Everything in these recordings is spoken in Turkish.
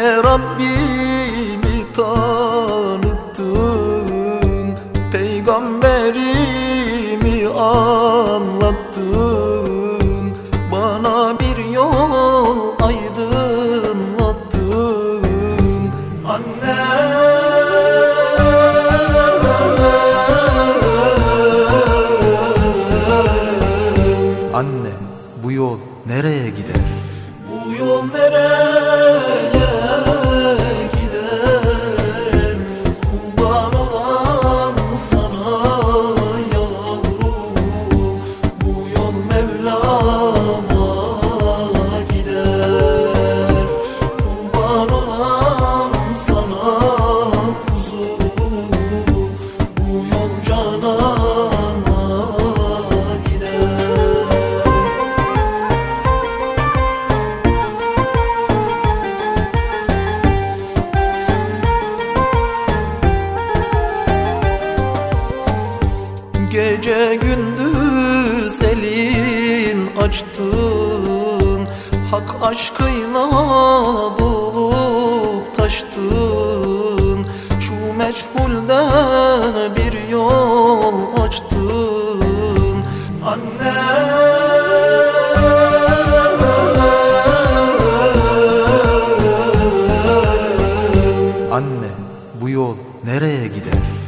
Nice Rabbimi tanıttın Peygamberimi anlattın Bana bir yol aydınlattın Annem Anne bu yol nereye gider? Bu yol nereye? Gece gündüz elin açtın. Hak aşkıyla dolup taştın. Şu meçhulde bir yol açtın. Anne. Anne bu yol nereye gider?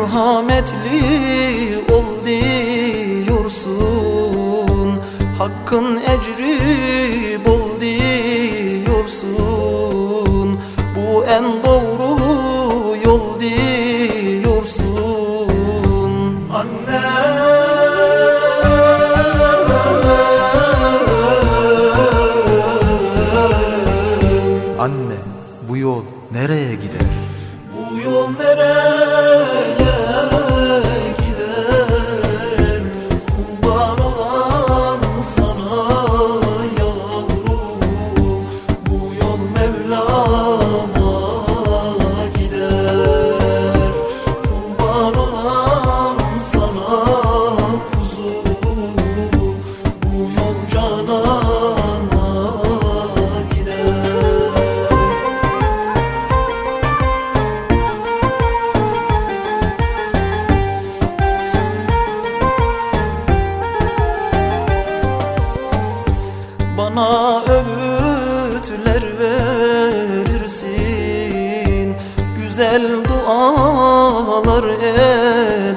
merhametli ol diyorsun. Hakkın ecri bol diyorsun. Bu en doğru yol diyorsun. Anne. Anne bu yol nereye gider?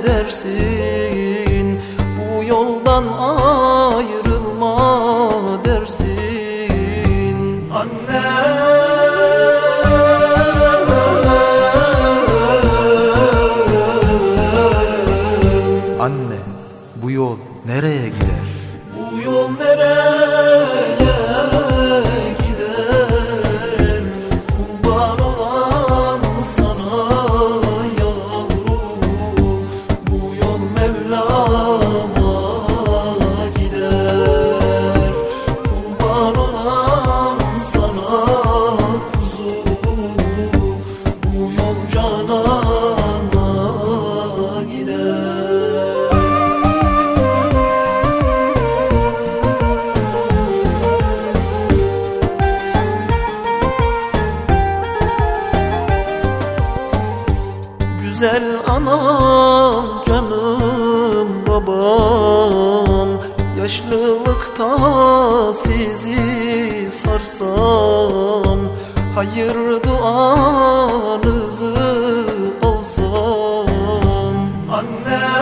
edersin. Bu yoldan ağır güzel anam canım babam. Yaşlılıkta sizi sarsam Hayır duanızı alsam. Anne!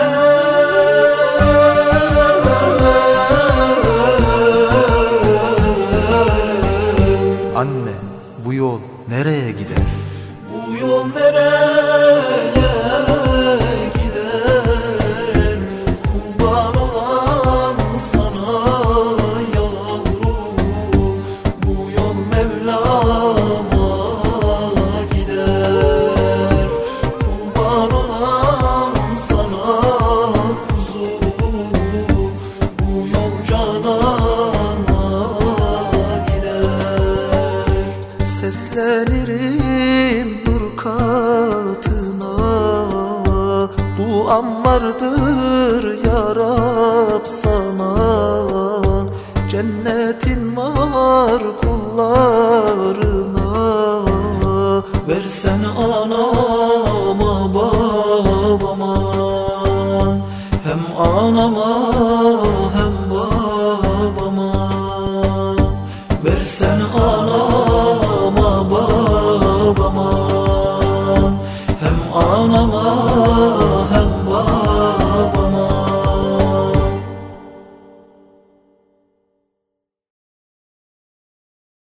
ammardır ya Rab sana. Cennetin var kullarına. Versen anama babama. Hem anama hem babama. Versen anama babama.